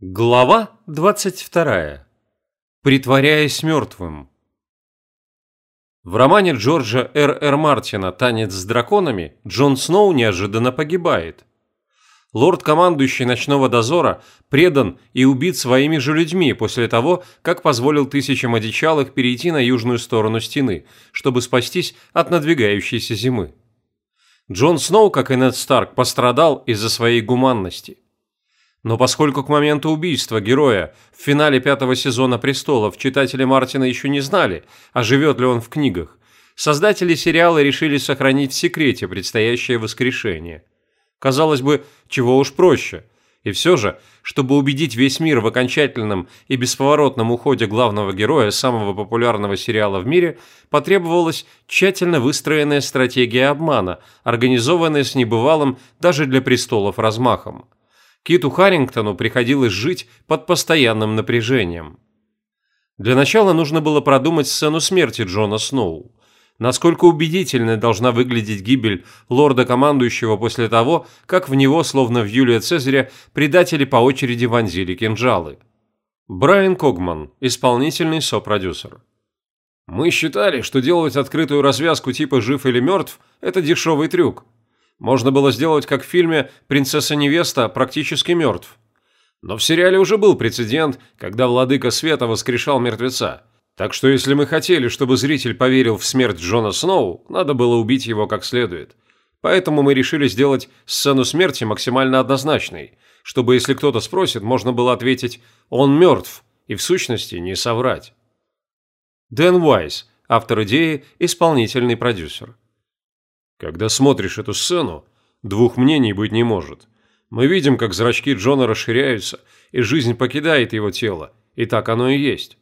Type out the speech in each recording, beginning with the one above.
Глава 22. Притворяясь мертвым. В романе Джорджа Р. Р. Мартина «Танец с драконами» Джон Сноу неожиданно погибает. Лорд-командующий ночного дозора предан и убит своими же людьми после того, как позволил тысячам одичалых перейти на южную сторону стены, чтобы спастись от надвигающейся зимы. Джон Сноу, как и Нед Старк, пострадал из-за своей гуманности. Но поскольку к моменту убийства героя в финале пятого сезона «Престолов» читатели Мартина еще не знали, а живет ли он в книгах, создатели сериала решили сохранить в секрете предстоящее воскрешение. Казалось бы, чего уж проще. И все же, чтобы убедить весь мир в окончательном и бесповоротном уходе главного героя самого популярного сериала в мире, потребовалась тщательно выстроенная стратегия обмана, организованная с небывалым даже для престолов размахом. Киту Харрингтону приходилось жить под постоянным напряжением. Для начала нужно было продумать сцену смерти Джона Сноу. Насколько убедительной должна выглядеть гибель лорда-командующего после того, как в него, словно в Юлия Цезаря, предатели по очереди вонзили кинжалы. Брайан Когман, исполнительный сопродюсер. «Мы считали, что делать открытую развязку типа «жив или мертв» – это дешевый трюк. Можно было сделать, как в фильме «Принцесса-невеста» практически мертв. Но в сериале уже был прецедент, когда владыка света воскрешал мертвеца. Так что если мы хотели, чтобы зритель поверил в смерть Джона Сноу, надо было убить его как следует. Поэтому мы решили сделать сцену смерти максимально однозначной, чтобы если кто-то спросит, можно было ответить «он мертв» и в сущности не соврать. Дэн Уайс, автор идеи, исполнительный продюсер. Когда смотришь эту сцену, двух мнений быть не может. Мы видим, как зрачки Джона расширяются, и жизнь покидает его тело, и так оно и есть.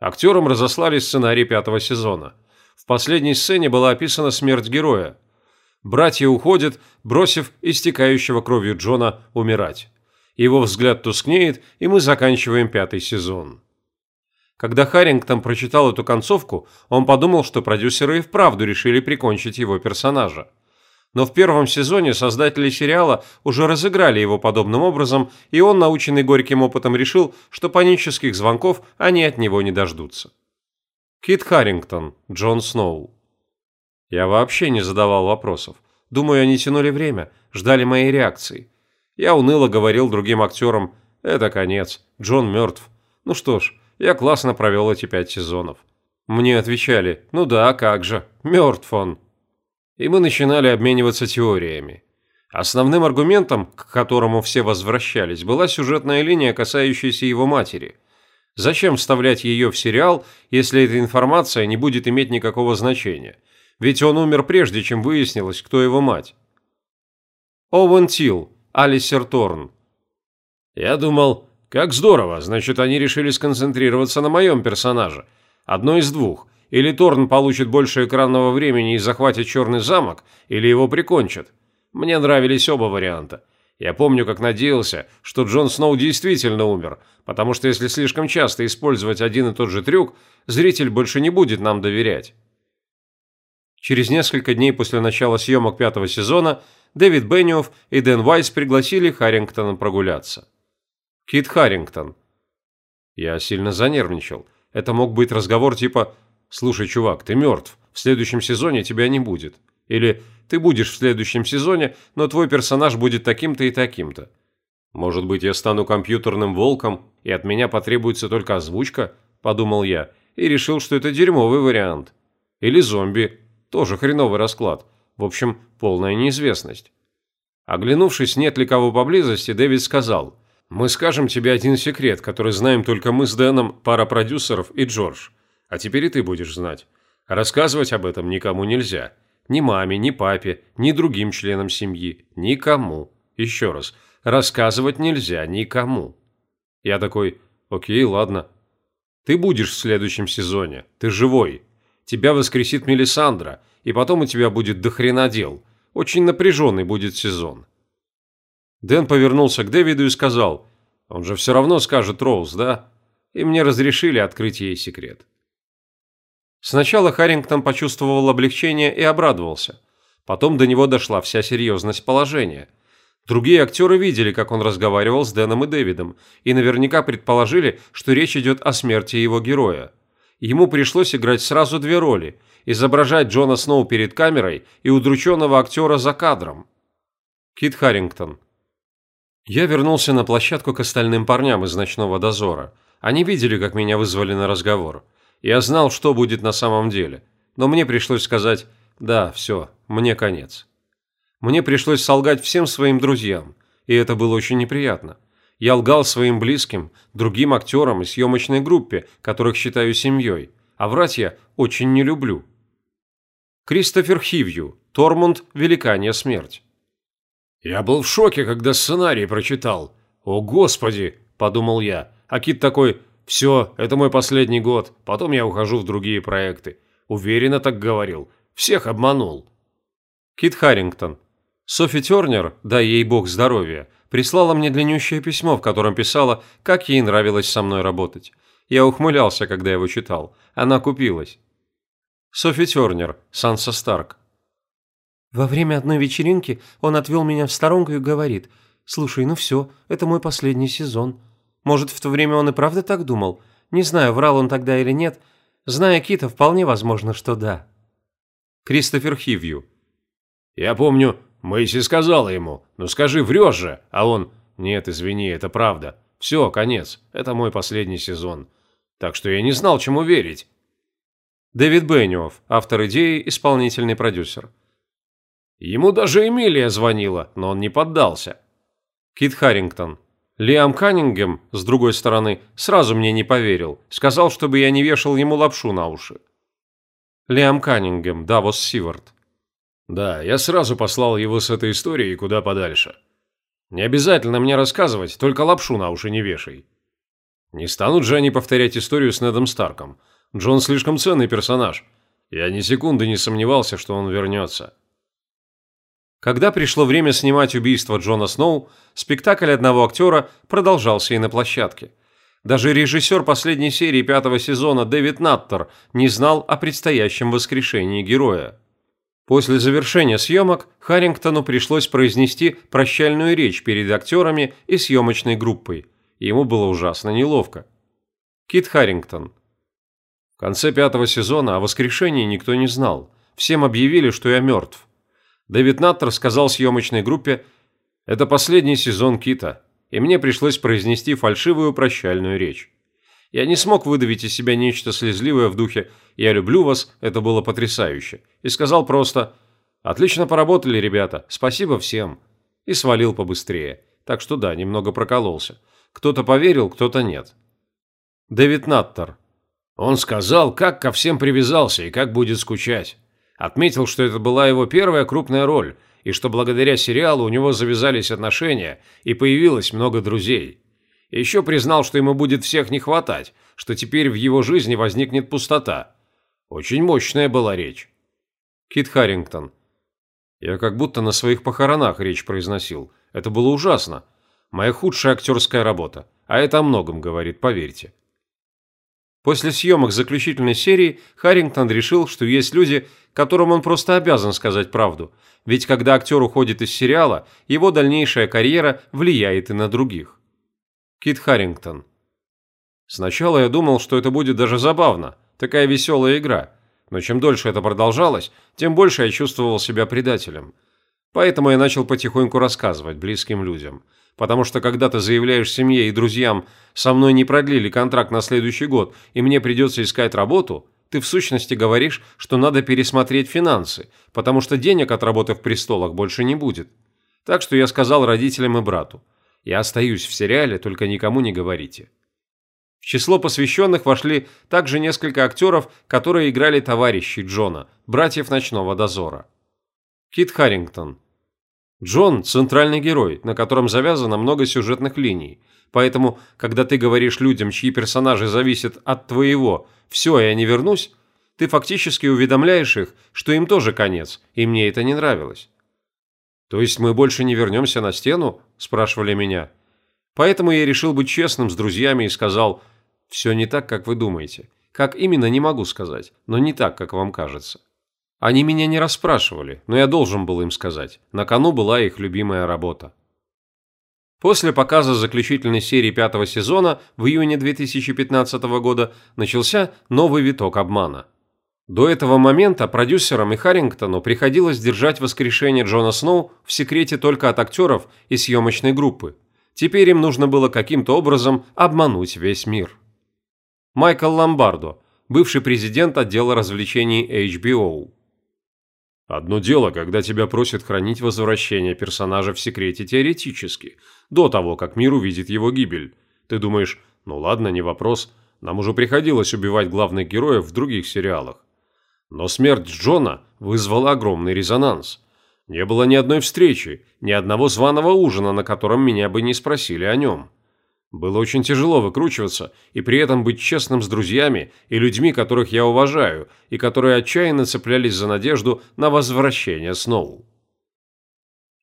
Актерам разослали сценарий пятого сезона. В последней сцене была описана смерть героя. Братья уходят, бросив истекающего кровью Джона умирать. Его взгляд тускнеет, и мы заканчиваем пятый сезон. Когда Харрингтон прочитал эту концовку, он подумал, что продюсеры и вправду решили прикончить его персонажа. Но в первом сезоне создатели сериала уже разыграли его подобным образом, и он, наученный горьким опытом, решил, что панических звонков они от него не дождутся. Кит Харрингтон, Джон Сноу. Я вообще не задавал вопросов. Думаю, они тянули время, ждали моей реакции. Я уныло говорил другим актерам «Это конец, Джон мертв». Ну что ж, я классно провел эти пять сезонов. Мне отвечали, ну да, как же, мертв он. И мы начинали обмениваться теориями. Основным аргументом, к которому все возвращались, была сюжетная линия, касающаяся его матери. Зачем вставлять ее в сериал, если эта информация не будет иметь никакого значения? Ведь он умер прежде, чем выяснилось, кто его мать. Оуэн Тилл, Алисер Торн. Я думал, как здорово, значит, они решили сконцентрироваться на моем персонаже. Одно из двух. Или Торн получит больше экранного времени и захватит Черный замок, или его прикончат. Мне нравились оба варианта. Я помню, как надеялся, что Джон Сноу действительно умер, потому что если слишком часто использовать один и тот же трюк, зритель больше не будет нам доверять. Через несколько дней после начала съемок пятого сезона Дэвид Бенниофф и Дэн Вайс пригласили Харрингтона прогуляться. Кит Харрингтон. Я сильно занервничал. Это мог быть разговор типа «Слушай, чувак, ты мертв. В следующем сезоне тебя не будет». Или «Ты будешь в следующем сезоне, но твой персонаж будет таким-то и таким-то». «Может быть, я стану компьютерным волком, и от меня потребуется только озвучка?» – подумал я, и решил, что это дерьмовый вариант. Или зомби. Тоже хреновый расклад. В общем, полная неизвестность. Оглянувшись, нет ли кого поблизости, Дэвид сказал – мы скажем тебе один секрет, который знаем только мы с Дэном, пара продюсеров и Джордж. А теперь и ты будешь знать. Рассказывать об этом никому нельзя. Ни маме, ни папе, ни другим членам семьи. Никому. Еще раз. Рассказывать нельзя никому. Я такой, окей, ладно. Ты будешь в следующем сезоне. Ты живой. Тебя воскресит Мелисандра, и потом у тебя будет дохрена дел. Очень напряженный будет сезон. Дэн повернулся к Дэвиду и сказал, «Он же все равно скажет Роуз, да?» И мне разрешили открыть ей секрет. Сначала Харрингтон почувствовал облегчение и обрадовался. Потом до него дошла вся серьезность положения. Другие актеры видели, как он разговаривал с Дэном и Дэвидом, и наверняка предположили, что речь идет о смерти его героя. Ему пришлось играть сразу две роли – изображать Джона Сноу перед камерой и удрученного актера за кадром. Кит Харрингтон. Я вернулся на площадку к остальным парням из «Ночного дозора». Они видели, как меня вызвали на разговор. Я знал, что будет на самом деле. Но мне пришлось сказать «Да, все, мне конец». Мне пришлось солгать всем своим друзьям, и это было очень неприятно. Я лгал своим близким, другим актерам и съемочной группе, которых считаю семьей, а врать я очень не люблю. Кристофер Хивью, Тормунд «Великанья смерть». Я был в шоке, когда сценарий прочитал. «О, Господи!» – подумал я. А Кит такой «Все, это мой последний год, потом я ухожу в другие проекты». Уверенно так говорил. Всех обманул. Кит Харрингтон. Софи Тернер, дай ей бог здоровья, прислала мне длиннющее письмо, в котором писала, как ей нравилось со мной работать. Я ухмылялся, когда его читал. Она купилась. Софи Тернер, Санса Старк. Во время одной вечеринки он отвел меня в сторонку и говорит, «Слушай, ну все, это мой последний сезон». Может, в то время он и правда так думал? Не знаю, врал он тогда или нет. Зная Кита, вполне возможно, что да. Кристофер Хивью. Я помню, Мэйси сказала ему, ну скажи, врешь же, а он, нет, извини, это правда. Все, конец, это мой последний сезон. Так что я не знал, чему верить. Дэвид Бенниофф, автор идеи, исполнительный продюсер. Ему даже Эмилия звонила, но он не поддался. Кит Харрингтон. Лиам Каннингем, с другой стороны, сразу мне не поверил. Сказал, чтобы я не вешал ему лапшу на уши. Лиам Каннингем, Давос Сивард. Да, я сразу послал его с этой историей куда подальше. Не обязательно мне рассказывать, только лапшу на уши не вешай. Не станут же они повторять историю с Недом Старком. Джон слишком ценный персонаж. Я ни секунды не сомневался, что он вернется. Когда пришло время снимать убийство Джона Сноу, спектакль одного актера продолжался и на площадке. Даже режиссер последней серии пятого сезона Дэвид Наттер не знал о предстоящем воскрешении героя. После завершения съемок Харрингтону пришлось произнести прощальную речь перед актерами и съемочной группой. Ему было ужасно неловко. Кит Харрингтон – в конце пятого сезона о воскрешении никто не знал. Всем объявили, что я мертв. Дэвид Наттер сказал съемочной группе «Это последний сезон Кита, и мне пришлось произнести фальшивую прощальную речь. Я не смог выдавить из себя нечто слезливое в духе «Я люблю вас, это было потрясающе», и сказал просто «Отлично поработали, ребята, спасибо всем», и свалил побыстрее. Так что да, немного прокололся. Кто-то поверил, кто-то нет. Дэвид Наттер, он сказал, как ко всем привязался и как будет скучать. Отметил, что это была его первая крупная роль, и что благодаря сериалу у него завязались отношения и появилось много друзей. Еще признал, что ему будет всех не хватать, что теперь в его жизни возникнет пустота. Очень мощная была речь. Кит Харрингтон. Я как будто на своих похоронах речь произносил. Это было ужасно. Моя худшая актерская работа. А это о многом говорит, поверьте. После съемок заключительной серии Харрингтон решил, что есть люди, которым он просто обязан сказать правду, ведь когда актер уходит из сериала, его дальнейшая карьера влияет и на других. Кит Харрингтон. Сначала я думал, что это будет даже забавно, такая веселая игра, но чем дольше это продолжалось, тем больше я чувствовал себя предателем. Поэтому я начал потихоньку рассказывать близким людям – потому что когда ты заявляешь семье и друзьям «со мной не продлили контракт на следующий год, и мне придется искать работу», ты в сущности говоришь, что надо пересмотреть финансы, потому что денег от работы в престолах больше не будет. Так что я сказал родителям и брату, я остаюсь в сериале, только никому не говорите. В число посвященных вошли также несколько актеров, которые играли товарищей Джона, братьев ночного дозора. Кит Харрингтон, Джон – центральный герой, на котором завязано много сюжетных линий. Поэтому, когда ты говоришь людям, чьи персонажи зависят от твоего «все, я не вернусь», ты фактически уведомляешь их, что им тоже конец, и мне это не нравилось. «То есть мы больше не вернемся на стену?» – спрашивали меня. Поэтому я решил быть честным с друзьями и сказал «все не так, как вы думаете». Как именно, не могу сказать, но не так, как вам кажется. Они меня не расспрашивали, но я должен был им сказать. На кону была их любимая работа. После показа заключительной серии пятого сезона в июне 2015 года начался новый виток обмана. До этого момента продюсерам и Харрингтону приходилось держать воскрешение Джона Сноу в секрете только от актеров и съемочной группы. Теперь им нужно было каким-то образом обмануть весь мир. Майкл Ломбардо, бывший президент отдела развлечений HBO. Одно дело, когда тебя просят хранить возвращение персонажа в секрете теоретически, до того, как мир увидит его гибель. Ты думаешь, ну ладно, не вопрос, нам уже приходилось убивать главных героев в других сериалах. Но смерть Джона вызвала огромный резонанс. Не было ни одной встречи, ни одного званого ужина, на котором меня бы не спросили о нем. Было очень тяжело выкручиваться и при этом быть честным с друзьями и людьми, которых я уважаю, и которые отчаянно цеплялись за надежду на возвращение Сноу.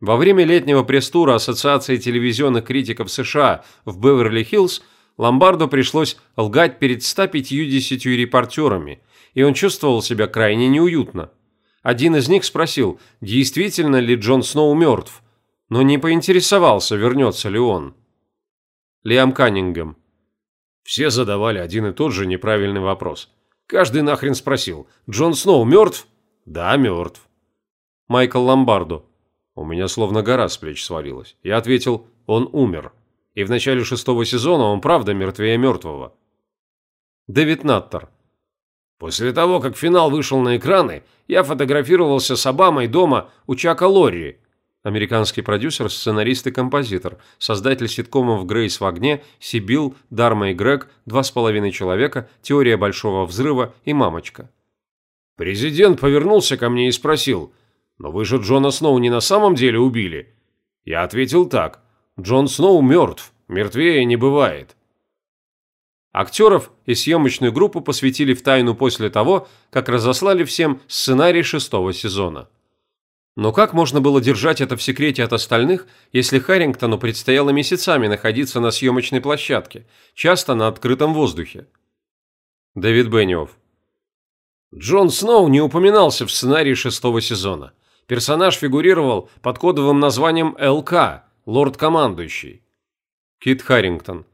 Во время летнего пресс-тура Ассоциации телевизионных критиков США в Беверли-Хиллз Ломбарду пришлось лгать перед 150 репортерами, и он чувствовал себя крайне неуютно. Один из них спросил, действительно ли Джон Сноу мертв, но не поинтересовался, вернется ли он. Лиам Каннингем. Все задавали один и тот же неправильный вопрос. Каждый нахрен спросил, Джон Сноу мертв? Да, мертв. Майкл Ломбардо. У меня словно гора с плеч свалилась. Я ответил, он умер. И в начале шестого сезона он правда мертвее мертвого. Дэвид Наттер. После того, как финал вышел на экраны, я фотографировался с Обамой дома у Чака Лорри, Американский продюсер, сценарист и композитор, создатель ситкомов «Грейс в огне», «Сибил», «Дарма и Грег», «Два с половиной человека», «Теория большого взрыва» и «Мамочка». Президент повернулся ко мне и спросил, «Но вы же Джона Сноу не на самом деле убили?» Я ответил так, «Джон Сноу мертв, мертвее не бывает». Актеров и съемочную группу посвятили в тайну после того, как разослали всем сценарий шестого сезона. Но как можно было держать это в секрете от остальных, если Харрингтону предстояло месяцами находиться на съемочной площадке, часто на открытом воздухе? Дэвид Бенниофф. Джон Сноу не упоминался в сценарии шестого сезона. Персонаж фигурировал под кодовым названием ЛК, лорд-командующий. Кит Харрингтон.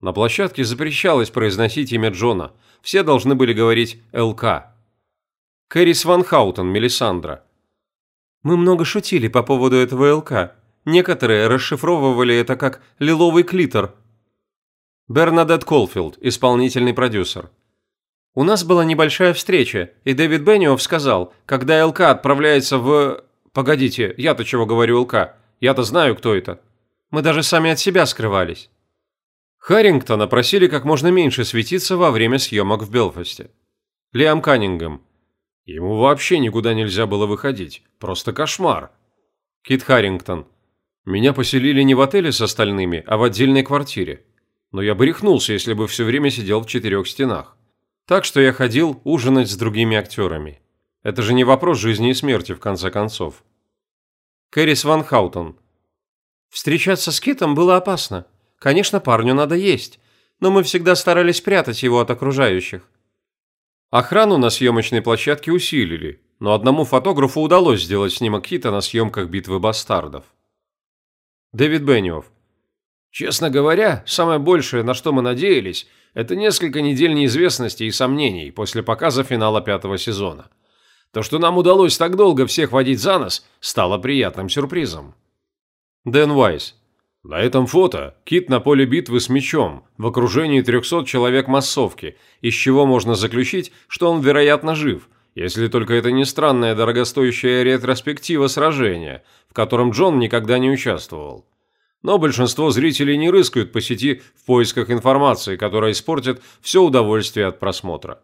На площадке запрещалось произносить имя Джона. Все должны были говорить ЛК. Кэрис Ван Хаутен, Мелисандра. Мы много шутили по поводу этого ЛК. Некоторые расшифровывали это как «лиловый клитор». Бернадет Колфилд, исполнительный продюсер. У нас была небольшая встреча, и Дэвид Бенниофф сказал, когда ЛК отправляется в... Погодите, я-то чего говорю ЛК? Я-то знаю, кто это. Мы даже сами от себя скрывались. Харрингтона просили как можно меньше светиться во время съемок в Белфасте. Лиам Каннингем, Ему вообще никуда нельзя было выходить. Просто кошмар. Кит Харрингтон. Меня поселили не в отеле с остальными, а в отдельной квартире. Но я бы рехнулся, если бы все время сидел в четырех стенах. Так что я ходил ужинать с другими актерами. Это же не вопрос жизни и смерти, в конце концов. Кэрис Ван Хаутон. Встречаться с Китом было опасно. Конечно, парню надо есть, но мы всегда старались прятать его от окружающих. Охрану на съемочной площадке усилили, но одному фотографу удалось сделать снимок Кита на съемках «Битвы бастардов». Дэвид Бенниофф. Честно говоря, самое большее, на что мы надеялись, это несколько недель неизвестности и сомнений после показа финала пятого сезона. То, что нам удалось так долго всех водить за нос, стало приятным сюрпризом. Дэн Уайс. На этом фото Кит на поле битвы с мечом, в окружении 300 человек массовки, из чего можно заключить, что он, вероятно, жив, если только это не странная дорогостоящая ретроспектива сражения, в котором Джон никогда не участвовал. Но большинство зрителей не рыскают по сети в поисках информации, которая испортит все удовольствие от просмотра.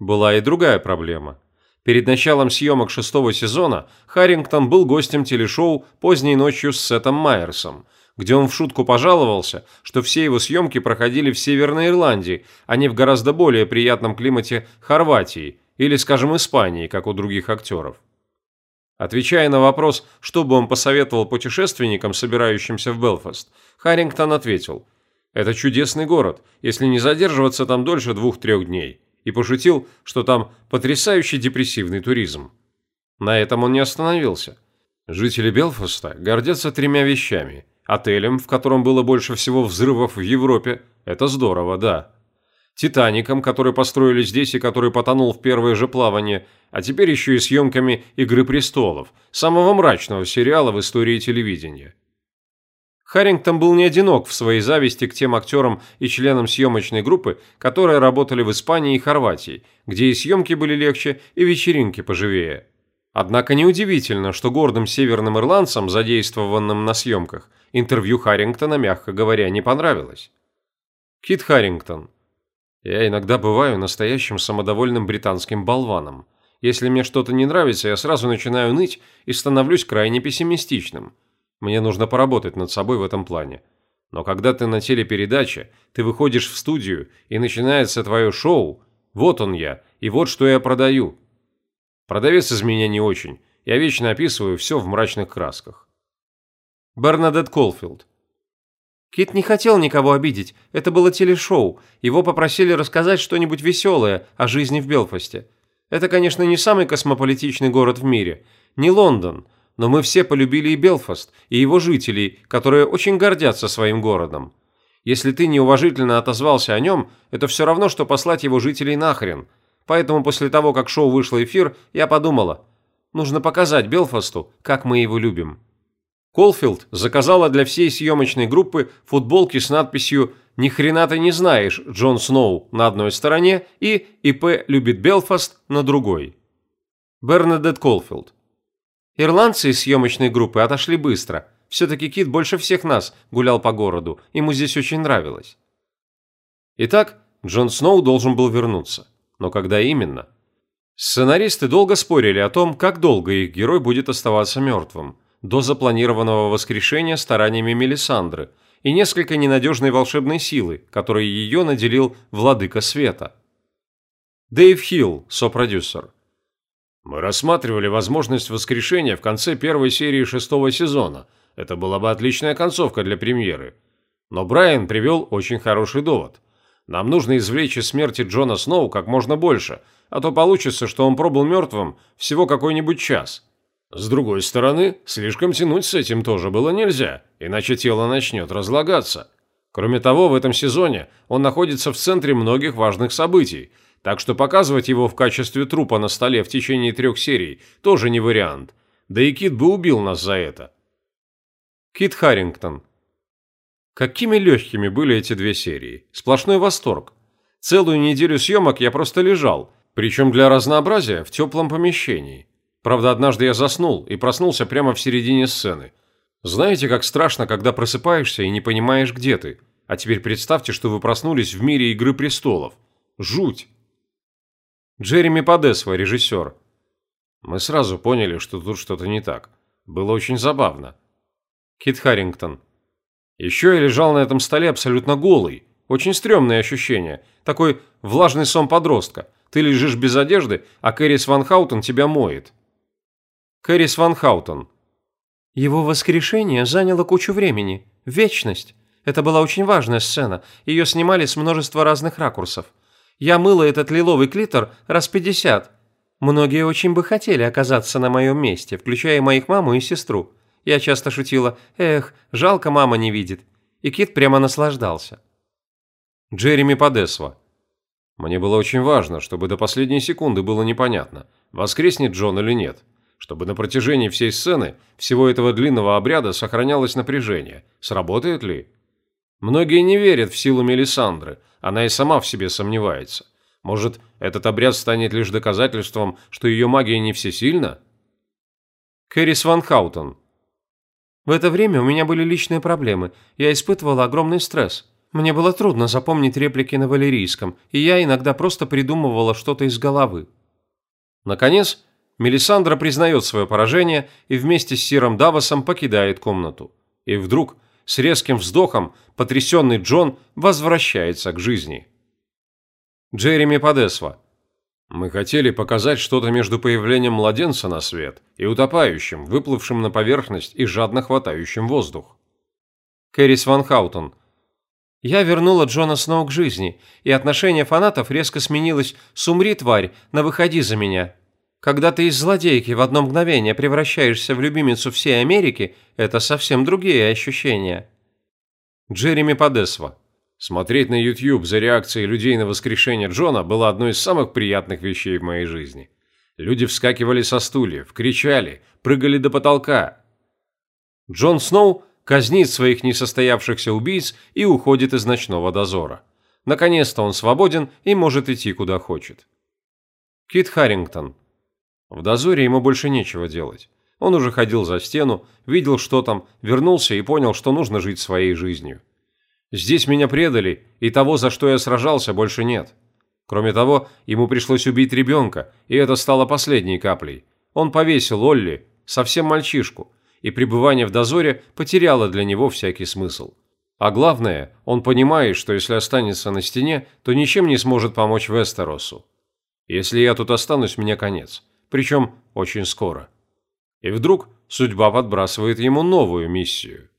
Была и другая проблема. Перед началом съемок шестого сезона Харрингтон был гостем телешоу «Поздней ночью с Сетом Майерсом», где он в шутку пожаловался, что все его съемки проходили в Северной Ирландии, а не в гораздо более приятном климате Хорватии или, скажем, Испании, как у других актеров. Отвечая на вопрос, что бы он посоветовал путешественникам, собирающимся в Белфаст, Харрингтон ответил «Это чудесный город, если не задерживаться там дольше двух-трех дней» и пошутил, что там потрясающий депрессивный туризм. На этом он не остановился. Жители Белфаста гордятся тремя вещами – Отелем, в котором было больше всего взрывов в Европе. Это здорово, да. Титаником, который построили здесь и который потонул в первое же плавание, а теперь еще и съемками «Игры престолов», самого мрачного сериала в истории телевидения. Харрингтон был не одинок в своей зависти к тем актерам и членам съемочной группы, которые работали в Испании и Хорватии, где и съемки были легче, и вечеринки поживее. Однако неудивительно, что гордым северным ирландцам, задействованным на съемках, интервью Харрингтона, мягко говоря, не понравилось. Кит Харрингтон, я иногда бываю настоящим самодовольным британским болваном. Если мне что-то не нравится, я сразу начинаю ныть и становлюсь крайне пессимистичным. Мне нужно поработать над собой в этом плане. Но когда ты на телепередаче, ты выходишь в студию и начинается твое шоу, вот он я, и вот что я продаю. Продавец из меня не очень, я вечно описываю все в мрачных красках. Бернадет Колфилд Кит не хотел никого обидеть, это было телешоу, его попросили рассказать что-нибудь веселое о жизни в Белфасте. Это, конечно, не самый космополитичный город в мире, не Лондон, но мы все полюбили и Белфаст, и его жителей, которые очень гордятся своим городом. Если ты неуважительно отозвался о нем, это все равно, что послать его жителей нахрен. Поэтому после того, как шоу вышло эфир, я подумала, нужно показать Белфасту, как мы его любим. Колфилд заказала для всей съемочной группы футболки с надписью «Ни хрена ты не знаешь, Джон Сноу» на одной стороне и «ИП любит Белфаст» на другой. Бернадет Колфилд. Ирландцы из съемочной группы отошли быстро. Все-таки Кит больше всех нас гулял по городу, ему здесь очень нравилось. Итак, Джон Сноу должен был вернуться. Но когда именно? Сценаристы долго спорили о том, как долго их герой будет оставаться мертвым – до запланированного воскрешения стараниями Мелисандры и несколько ненадежной волшебной силы, которой ее наделил Владыка Света. Дэйв Хилл, сопродюсер. Мы рассматривали возможность воскрешения в конце первой серии шестого сезона. Это была бы отличная концовка для премьеры. Но Брайан привел очень хороший довод. Нам нужно извлечь из смерти Джона Сноу как можно больше, а то получится, что он пробыл мертвым всего какой-нибудь час. С другой стороны, слишком тянуть с этим тоже было нельзя, иначе тело начнет разлагаться. Кроме того, в этом сезоне он находится в центре многих важных событий, так что показывать его в качестве трупа на столе в течение трех серий тоже не вариант. Да и Кит бы убил нас за это. Кит Харрингтон. Какими легкими были эти две серии. Сплошной восторг. Целую неделю съемок я просто лежал, причем для разнообразия в теплом помещении. Правда, однажды я заснул и проснулся прямо в середине сцены. Знаете, как страшно, когда просыпаешься и не понимаешь, где ты? А теперь представьте, что вы проснулись в мире Игры Престолов. Жуть! Джереми Подесва, режиссер. Мы сразу поняли, что тут что-то не так. Было очень забавно. Кит Харрингтон. Еще я лежал на этом столе абсолютно голый. Очень стрёмное ощущение. Такой влажный сон подростка. Ты лежишь без одежды, а Кэрис Ван Хаутен тебя моет. Кэрис Ван Хаутон. Его воскрешение заняло кучу времени. Вечность. Это была очень важная сцена. Ее снимали с множества разных ракурсов. Я мыла этот лиловый клитор раз пятьдесят. Многие очень бы хотели оказаться на моем месте, включая моих маму и сестру. Я часто шутила «Эх, жалко, мама не видит». И Кит прямо наслаждался. Джереми Подесва. Мне было очень важно, чтобы до последней секунды было непонятно, воскреснет Джон или нет чтобы на протяжении всей сцены, всего этого длинного обряда сохранялось напряжение. Сработает ли? Многие не верят в силу Мелисандры, она и сама в себе сомневается. Может, этот обряд станет лишь доказательством, что ее магия не всесильна? Кэрис Ван Хаутон. В это время у меня были личные проблемы. Я испытывала огромный стресс. Мне было трудно запомнить реплики на валерийском, и я иногда просто придумывала что-то из головы. Наконец, Мелисандра признает свое поражение и вместе с Сиром Давосом покидает комнату. И вдруг, с резким вздохом, потрясенный Джон возвращается к жизни. Джереми Подесва. Мы хотели показать что-то между появлением младенца на свет и утопающим, выплывшим на поверхность и жадно хватающим воздух. Кэрис Ван Хаутон. Я вернула Джона Сноу к жизни, и отношение фанатов резко сменилось с «умри, тварь» на «выходи за меня», Когда ты из злодейки в одно мгновение превращаешься в любимицу всей Америки, это совсем другие ощущения. Джереми Подесва. Смотреть на YouTube за реакцией людей на воскрешение Джона было одной из самых приятных вещей в моей жизни. Люди вскакивали со стульев, кричали, прыгали до потолка. Джон Сноу казнит своих несостоявшихся убийц и уходит из ночного дозора. Наконец-то он свободен и может идти куда хочет. Кит Харрингтон. В дозоре ему больше нечего делать. Он уже ходил за стену, видел, что там, вернулся и понял, что нужно жить своей жизнью. Здесь меня предали, и того, за что я сражался, больше нет. Кроме того, ему пришлось убить ребенка, и это стало последней каплей. Он повесил Олли, совсем мальчишку, и пребывание в дозоре потеряло для него всякий смысл. А главное, он понимает, что если останется на стене, то ничем не сможет помочь Вестеросу. Если я тут останусь, мне конец. Причем очень скоро. И вдруг судьба подбрасывает ему новую миссию –